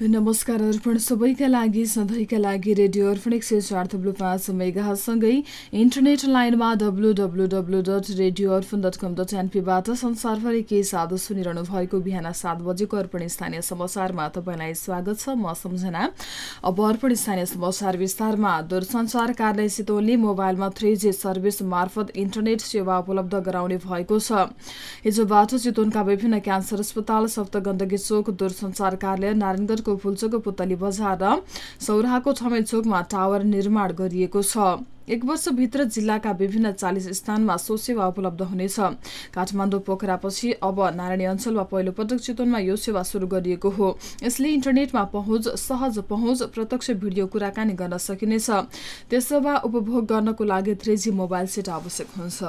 नमस्कार अर्पण सबैका लागि सधैँका लागि रेडियो अर्पण एक सय चार थप्लु पाँच मेगासँगै इन्टरनेट लाइनमा W W W dot radio Arpan dot com dot एनपीबाट संसारभरि केही साधु सुनिरहनु भएको बिहान सात बजेको अर्पण स्थानीय समाचारमा तपाईँलाई स्वागत छ म सम्झना। अब अर्पण स्थानीय समाचार विस्तारमा। दूरसञ्चार कार्यालय सितोलले मोबाइलमा थ्री जी सर्भिस मार्फत इन्टरनेट सेवा उपलब्ध गराउने भएको छ। हिजोबाट चितवनका विभिन्न क्यान्सर अस्पताल सप्त गण्डकी चोक दूरसञ्चार कार्यालय नारायणगढ को फुलचोक पुतली बजार र सौराहाको छमेल चोकमा टावर निर्माण गरिएको छ। एक वर्षभित्र जिल्लाका विभिन्न चालिस स्थानमा सो सेवा उपलब्ध हुनेछ। काठमाडौँ पोखरापछि अब नारायणी अञ्चलमा पहिलोपटक चितवनमा यो सेवा सुरु गरिएको हो। यसले इन्टरनेटमा पहुँच सहज पहुँच प्रत्यक्ष भिडियो कुराकानी गर्न सकिनेछ। सेवा उपभोग गर्नको लागि थ्री मोबाइल सेट आवश्यक हुन्छ।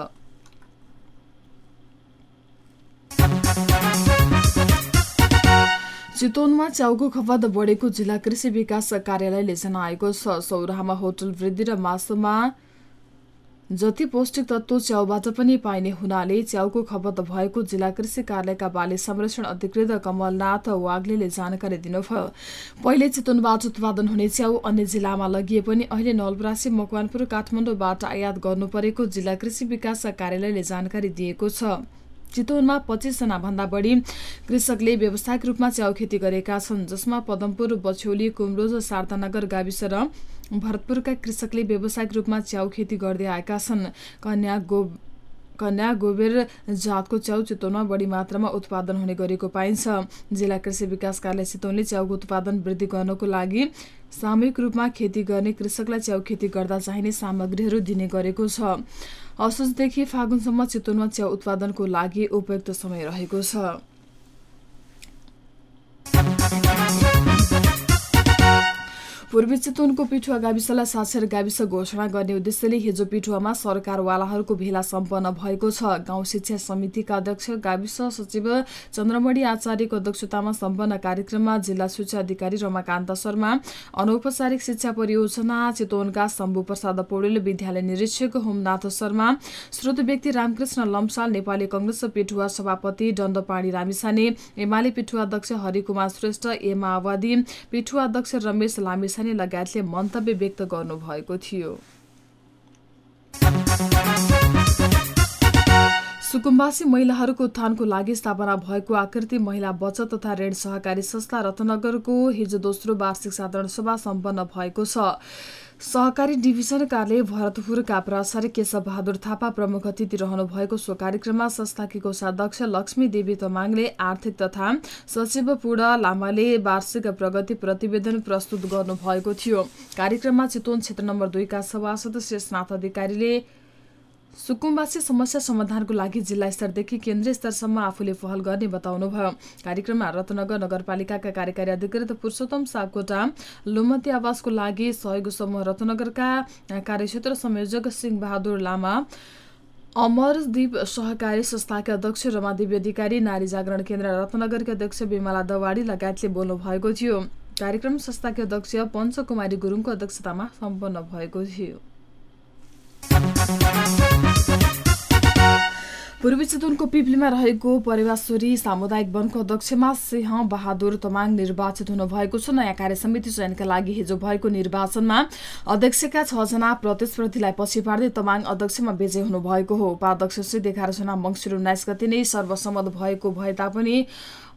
चितवनमा च्याउको खपत बढेको जिल्ला कृषि विकास कार्यालयले जनाएको छ। सौराहामा होटल वृद्धि र मासुमा जति पौष्टिक तत्व च्याउबाट पनि पाइने हुनाले च्याउको खपत भएको जिल्ला कृषि कार्यालयका बाली संरक्षण अधिकृत कमलनाथ वाग्ले जानकारी दिनुभयो। पहिले चितवनबाट उत्पादन हुने च्याउ अन्य जिल्लामा लगिए पनि अहिले नलपरासी मकवानपुर काठमाडौँबाट आयात गर्नु परेको जिल्ला कृषि विकास कार्यालयले जानकारी दिएको छ। चितवनमा पच्चिसजना भन्दा बढी कृषकले व्यावसायिक रूपमा च्याउ खेती गरेका छन् जसमा पदमपुर बछौली कुमरोज शारदानगर गाविस र भरतपुरका कृषकले व्यावसायिक रूपमा च्याउ खेती गर्दै आएका छन्। कन्या गो कन्या गोबेर जातको च्याउ चितवनमा बढी मात्रामा उत्पादन हुने गरेको पाइन्छ। जिल्ला कृषि विकास कार्यालय चितवनले च्याउको उत्पादन वृद्धि गर्नको लागि सामूहिक रूपमा खेती गर्ने कृषकलाई च्याउ खेती गर्दा चाहिने सामग्रीहरू दिने गरेको छ। असोजदेखि फागुनसम्म चितवनमा च्याउ उत्पादनको लागि उपयुक्त समय रहेको छ। पूर्वी चितवनको पिठुवा गाविसलाई साक्षर गाविस घोषणा गर्ने उद्देश्यले हिजो पिठुवामा सरकारवालाहरूको भेला सम्पन्न भएको छ। गाउँ शिक्षा समितिका अध्यक्ष गाविस सचिव चन्द्रमणि आचार्यको अध्यक्षतामा सम्पन्न कार्यक्रममा जिल्ला शिक्षा अधिकारी रमाकान्त शर्मा अनौपचारिक शिक्षा परियोजना चितवनका शम्भु प्रसाद पौडेल विद्यालय निरीक्षक होमनाथ शर्मा श्रोत व्यक्ति रामकृष्ण लम्साल नेपाली कङ्ग्रेस पिठुवा सभापति दण्डपाणी रामिसाने एमाले पिठुवा अध्यक्ष हरिकुमार श्रेष्ठ ए माओवादी पिठुवा अध्यक्ष रमेश लामिस लामिछाने लगायतले मन्तव्य व्यक्त गर्नुभएको थियो। सुकुम्बासी महिलाहरूको उत्थानको लागि स्थापना भएको आकृति महिला बचत तथा ऋण सहकारी संस्था रत्नगरको हिजो दोस्रो वार्षिक साधारण सभा सम्पन्न भएको छ। सहकारी डिभिजन कार्यालय भरतपुरका प्राचार्य केशव बहादुर थापा प्रमुख अतिथि रहनु भएको सो कार्यक्रममा संस्थाकी कोषाध्यक्ष लक्ष्मी देवी तमाङले आर्थिक तथा सचिव पूर्ण लामाले वार्षिक प्रगति प्रतिवेदन प्रस्तुत गर्नुभएको थियो। कार्यक्रममा चितवन क्षेत्र नम्बर दुईका सभासद शेषनाथ अधिकारीले सुकुम्बासी समस्या समाधानको लागि जिल्ला स्तरदेखि केन्द्रीय स्तरसम्म आफूले पहल गर्ने बताउनुभयो। कार्यक्रममा रत्नगर नगरपालिकाका कार्यकारी अधिकृत पुरुषोत्तम सापकोटा लोमती आवासको लागि सहयोग समूह रत्नगरका कार्यक्षेत्र संयोजक सिंह बहादुर लामा अमरदीप सहकारी संस्थाका अध्यक्ष रमादेवी अधिकारी नारी जागरण केन्द्र रत्नगरका अध्यक्ष विमला दवाडी लगायतले बोल्नु भएको थियो। कार्यक्रम संस्थाका अध्यक्ष पञ्चकुमारी गुरुङको अध्यक्षतामा सम्पन्न भएको थियो। पूर्वी चितवनको पिप्लीमा रहेको परिवाश्वरी सामुदायिक वनको अध्यक्षमा सिंह बहादुर तमाङ निर्वाचित हुनुभएको छ। नयाँ कार्य समिति चयनका लागि हिजो भएको निर्वाचनमा अध्यक्षका छजना प्रतिस्पर्धीलाई पछि पार्दै तमाङ अध्यक्षमा विजय हुनुभएको हो। उपाध्यक्ष सिद्ध एघारजना मङ्सिर उन्नाइस गति नै सर्वसम्मत भएको भए तापनि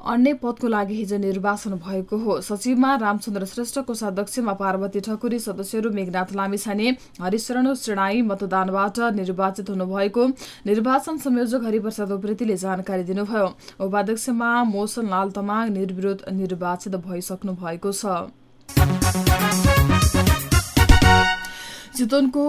अन्य पदको लागि हिजो निर्वाचन भएको हो। सचिवमा रामचन्द्र श्रेष्ठ कोषाध्यक्षमा पार्वती ठकुरी सदस्यहरू मेघनाथ लामिछाने हरिशरण श्रेणाई मतदानबाट निर्वाचित हुनुभएको। निर्वाचन संयोजक हरिप्रसाद उप्रेतीले जानकारी दिनुभयो। उपाध्यक्षमा मोसन लाल तमाङ निर्विरोध निर्वाचित भइसक्नु भएको छ। चितवनको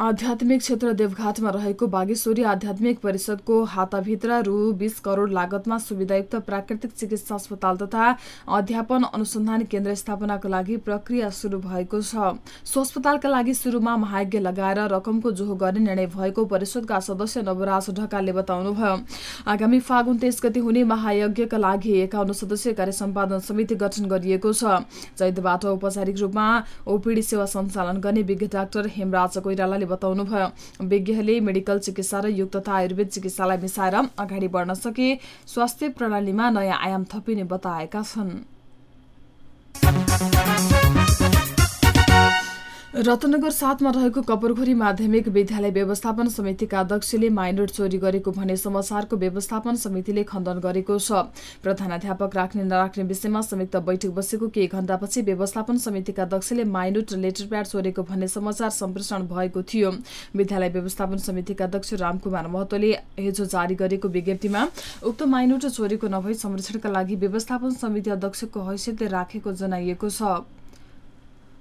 आध्यात्मिक क्षेत्र देवघाटमा रहेको बागेश्वरी आध्यात्मिक परिषदको हाताभित्र रु बीस करोड लागतमा सुविधायुक्त प्राकृतिक चिकित्सा अस्पताल तथा अध्यापन अनुसन्धान केन्द्र स्थापनाको लागि प्रक्रिया सुरु भएको छ। सो अस्पतालका लागि सुरुमा महायज्ञ लगाएर रकमको जोहो गर्ने निर्णय भएको परिषदका सदस्य नवराज ढकालले बताउनुभयो। आगामी फागुन तेइस गति हुने महायज्ञका लागि एकाउन्न सदस्यीय कार्य सम्पादन समिति गठन गरिएको छ। चैतबाट औपचारिक रूपमा ओपिडी सेवा सञ्चालन गर्ने विज्ञ डाक्टर हेमराज कोइरालाले बताउनुभयो विज्ञहरूले मेडिकल चिकित्सा र योग तथा आयुर्वेद चिकित्सालाई मिसाएर अगाडि बढ्न सके स्वास्थ्य प्रणालीमा नयाँ आयाम थपिने बताएका छन्। रत्नगर सातमा रहेको कपरखोरी माध्यमिक विद्यालय व्यवस्थापन समितिका अध्यक्षले माइनर चोरी गरेको भने समाचारको व्यवस्थापन समितिले खण्डन गरेको छ। प्रधानाध्यापक राख्ने नराख्ने विषयमा संयुक्त बैठक बसेको केही घण्टापछि व्यवस्थापन समितिका अध्यक्षले माइनोट लेटर प्याड चोरेको भन्ने समाचार सम्प्रेषण भएको थियो। विद्यालय व्यवस्थापन समितिका अध्यक्ष रामकुमार महतोले हिजो जारी गरेको विज्ञप्तिमा उक्त माइनोट चोरीको नभई संरक्षणका लागि व्यवस्थापन समिति अध्यक्षको हैसियतले राखेको जनाइएको छ।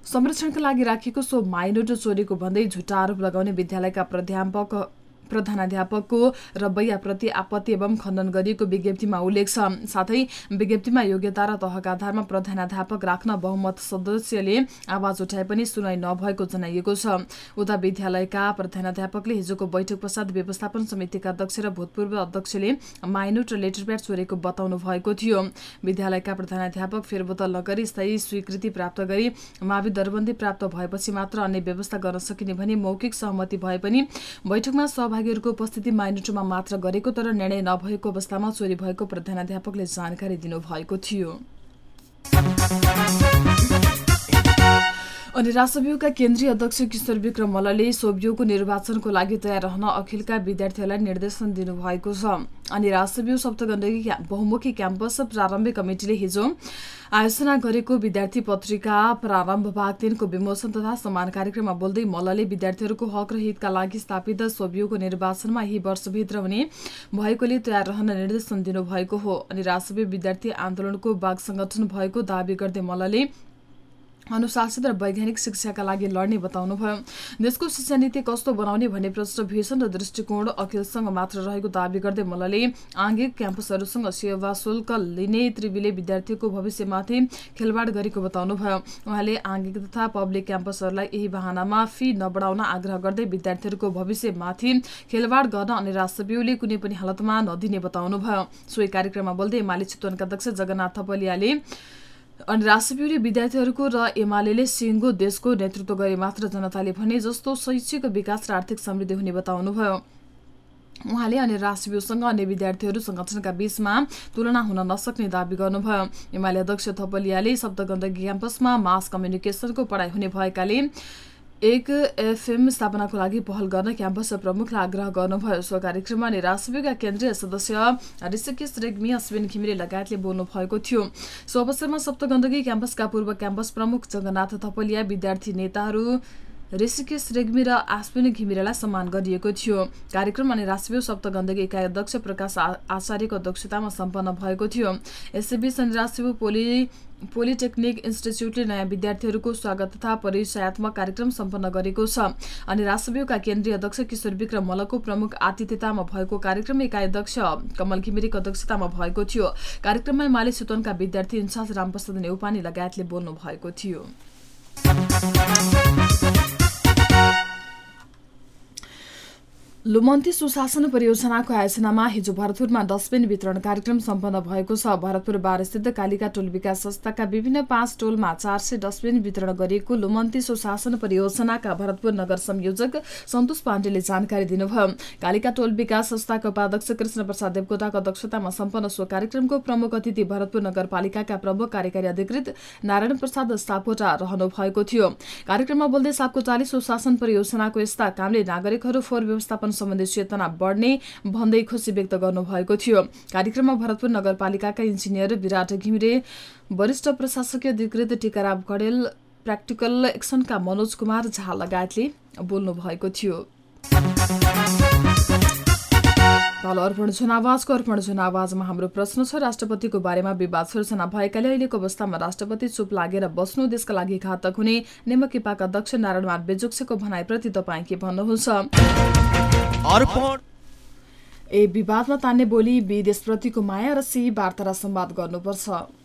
संरक्षणका लागि राखिएको सो माइनोट चोरीको भन्दै झुटा आरोप लगाउने विद्यालयका प्राध्यापक प्रधानाध्यापकको रवैयाप्रति आपत्ति एवं खण्डन गरिएको विज्ञप्तिमा उल्लेख छ। साथै विज्ञप्तिमा योग्यता र तहका आधारमा प्रधानाध्यापक राख्न बहुमत सदस्यले आवाज उठाए पनि सुनाइ नभएको जनाइएको छ। उता विद्यालयका प्रधानाध्यापकले हिजोको बैठक पश्चात व्यवस्थापन समितिका अध्यक्ष र भूतपूर्व अध्यक्षले माइनोट र लेटर प्याड चोरेको बताउनु भएको थियो। विद्यालयका प्रधानाध्यापक फेरबदल नगरी स्थायी स्वीकृति प्राप्त गरी मावि दरबन्दी प्राप्त भएपछि मात्र अन्य व्यवस्था गर्न सकिने भने मौखिक सहमति भए पनि बैठकमा सहभागीहरूको उपस्थिति माइनोटोमा मात्र गरेको तर निर्णय नभएको अवस्थामा चोरी भएको प्रधानाध्यापकले जानकारी दिनुभएको थियो। अनि राष्ट्रव्यूका केन्द्रीय अध्यक्ष किशोर विक्रम मल्लले सोभियोको निर्वाचनको लागि तयार रहन अखिलका विद्यार्थीहरूलाई निर्देशन दिनुभएको छ। अनि राष्ट्रव्यू सप्तगण्डकी बहुमुखी क्याम्पस प्रारम्भिक कमिटिले हिजो आयोजना गरेको विद्यार्थी पत्रिका प्रारम्भ भाग तिनको विमोचन तथा सम्मान कार्यक्रममा बोल्दै मल्लले विद्यार्थीहरूको हक र हितका लागि स्थापित सोभियोको निर्वाचनमा यही वर्षभित्र हुने भएकोले तयार रहन निर्देशन दिनुभएको हो। अनि राष्ट्रव्यू विद्यार्थी आन्दोलनको बाघ संगठन भएको दावी गर्दै मल्लले अनुशासित र वैज्ञानिक शिक्षाका लागि लड्ने बताउनुभयो देशको शिक्षा नीति कस्तो बनाउने भन्ने प्रश्न भीषण र दृष्टिकोण अखिलसँग मात्र रहेको दावी गर्दै मल्लले आङ्गिक क्याम्पसहरूसँग सेवा शुल्क लिने त्रिविले विद्यार्थीको भविष्यमाथि खेलवाड गरेको बताउनुभयो उहाँले आङ्गिक तथा पब्लिक क्याम्पसहरूलाई यही बहानामा फी नबढाउन आग्रह गर्दै विद्यार्थीहरूको भविष्यमाथि खेलवाड गर्न अनि राष्ट्रव्यूले कुनै पनि हालतमा नदिने बताउनुभयो सोही कार्यक्रममा बोल्दै एमाले चितवनका अध्यक्ष जगन्नाथ थपलियाले अनि राष्ट्रव्यूले विद्यार्थीहरूको र एमाले सिङ्गो देशको नेतृत्व गरे मात्र जनताले भने जस्तो शैक्षिक विकास र आर्थिक समृद्धि हुने बताउनुभयो। उहाँले अनि राष्ट्रव्यूसँग अन्य विद्यार्थीहरू संगठनका बीचमा तुलना हुन नसक्ने दावी गर्नुभयो। एमाले अध्यक्ष थपलियाले शब्दगण्डकी क्याम्पसमा मास कम्युनिकेसनको पढाइ हुने भएकाले एक एफएम स्थापनाको लागि पहल गर्न क्याम्पस प्रमुखलाई आग्रह गर्नुभयो। सो कार्यक्रममा निराश्रवीका केन्द्रीय सदस्य ऋषिकेश रेग्मी अश्विन घिमिरे लगायतले बोल्नु भएको थियो। सो अवसरमा सप्तगण्डकी क्याम्पसका पूर्व क्याम्पस प्रमुख जगन्नाथ थपलिया विद्यार्थी नेताहरू ऋषिकेश रेग्मी र आश्विनी घिमिरेलाई सम्मान गरिएको थियो। कार्यक्रम अनि राष्ट्रिय सप्त गण्डकी इकाइ अध्यक्ष प्रकाश आचार्यको अध्यक्षतामा सम्पन्न भएको थियो। यसैबीच अनि राष्ट्रिय पोली पोलिटेक्निक इन्स्टिच्युटले नयाँ विद्यार्थीहरूको स्वागत तथा परिचयात्मक कार्यक्रम सम्पन्न गरेको छ। अनि राष्ट्रव्यूका केन्द्रीय अध्यक्ष किशोर विक्रम मल्लको प्रमुख आतिथ्यतामा भएको कार्यक्रम इकाइ अध्यक्ष कमल घिमिरेको अध्यक्षतामा भएको थियो। कार्यक्रममा माले चितवनका विद्यार्थी इन्चार्ज रामप्रसाद नेउपानी लगायतले बोल्नु भएको थियो। लुमन्ती सुशासन परियोजनाको आयोजनामा हिजो भरतपुरमा डस्टबिन वितरण कार्यक्रम सम्पन्न भएको छ। भरतपुर बारस्थित कालिका टोल विकास संस्थाका विभिन्न पाँच टोलमा चार सय डस्टबिन वितरण गरिएको लुमन्ती सुशासन परियोजनाका भरतपुर नगर संयोजक सन्तोष पाण्डेले जानकारी दिनुभयो। कालिका टोल विकास संस्थाका उपाध्यक्ष कृष्ण प्रसाद देवकोटाको अध्यक्षतामा सम्पन्न सो कार्यक्रमको प्रमुख अतिथि भरतपुर नगरपालिकाका प्रमुख कार्यकारी अधिकृत नारायण प्रसाद सापकोटा रहनु भएको थियो। कार्यक्रममा बोल्दै सापकोटाले सुशासन परियोजनाको यस्ता कामले नागरिकहरू फोहोर व्यवस्थापन सम्बन्धी चेतना बढ्ने भन्दै खुसी व्यक्त गर्नुभएको थियो। कार्यक्रममा भरतपुर नगरपालिकाका इन्जिनियर विराट घिमिरे वरिष्ठ प्रशासकीय अधिकृत टिकाराम कडेल प्र्याक्टिकल एक्सनका मनोज कुमार झा लगायतले बोल्नु भएको थियो अर्पण जनावाजको अर्पण जनावाजमा हाम्रो प्रश्न छ राष्ट्रपतिको बारेमा विवाद सृजना भएकाले अहिलेको अवस्थामा राष्ट्रपति चुप लागेर बस्नु देशका लागि घातक हुने नेमकिपाका अध्यक्ष नारायण बेजुक्सेको भनाइप्रति तपाईँ के भन्नुहुन्छ? ए विवादमा तान्ने बोली विदेशप्रतिको माया र सी वार्ता र संवाद गर्नुपर्छ।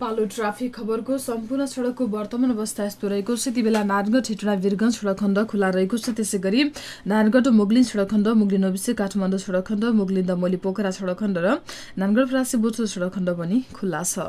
पालो ट्राफिक खबरको सम्पूर्ण सडकको वर्तमान अवस्था यस्तो रहेको छ। यति बेला नारायणगढ हेटुडा वीरगञ्ज सडक खण्ड खुला रहेको छ। त्यसै गरी नारायणगढ मुगलिन सडक खण्ड मुगलिन ओबिसी काठमाडौँ सडक खण्ड मुगलिन दमोली पोखरा सडक खण्ड र नारायणगढ प्रासी बोचो सडक खण्ड पनि खुल्ला छ।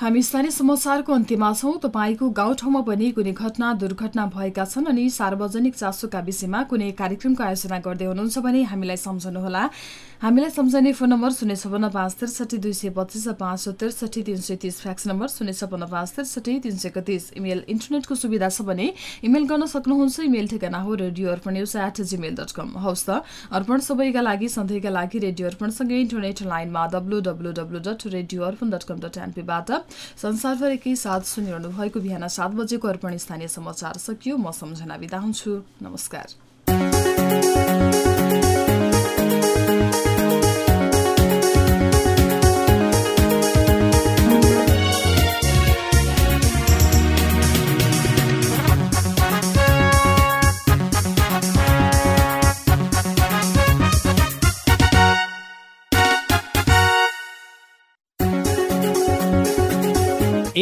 हामी स्थानीय समाचारको अन्त्यमा छौँ। तपाईँको गाउँठाउँमा पनि कुनै घटना दुर्घटना भएका छन् अनि सार्वजनिक चासोका विषयमा कुनै कार्यक्रमको आयोजना गर्दै हुनुहुन्छ भने हामीलाई सम्झनुहोला। हामीलाई सम्झने फोन नम्बर शून्य छपन्न पाँच त्रिसठी दुई सय पच्चिस र पाँच सय त्रिसठी तिन सय तिस फ्याक्स नम्बर शून्य छपन्न पाँच त्रिसठी तिन सय एकतिस इमेल इन्टरनेटको सुविधा छ भने इमेल गर्न सक्नुहुन्छ। इमेल ठेगाना हो radio Arpan news at Gmail dot com हवस् त अर्पण सबैका लागि सधैँका लागि रेडियो अर्पणसँगै इन्टरनेट लाइनमा W W W dot radio Arpan dot com dot एनपीबाट संसारभरिकै साथ सुनिरहनु भएको बिहान सात बजेको अर्पण स्थानीय समाचार सकियो। म सम्झना बिदा हुन्छु। नमस्कार।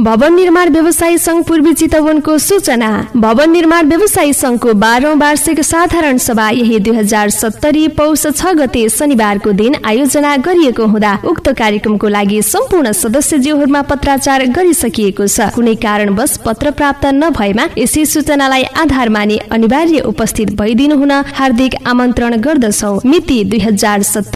भवन निर्माण व्यवसायी संघ पूर्वी चितवनको सूचना। भवन निर्माण व्यवसायी संघको बाह्रौं वार्षिक साधारण सभा यही दुई हजार सत्तरी पौष छ गते शनिबारको दिन आयोजना गरिएको हुँदा उक्त कार्यक्रमको लागि सम्पूर्ण सदस्यज्यूहरूमा पत्राचार गरिसकिएको छ। कुनै कारणवश पत्र प्राप्त नभएमा यसै सूचनालाई आधार मानि अनिवार्य उपस्थित भइदिनु हुन हार्दिक आमन्त्रण गर्दछौ। मिति दुई हजार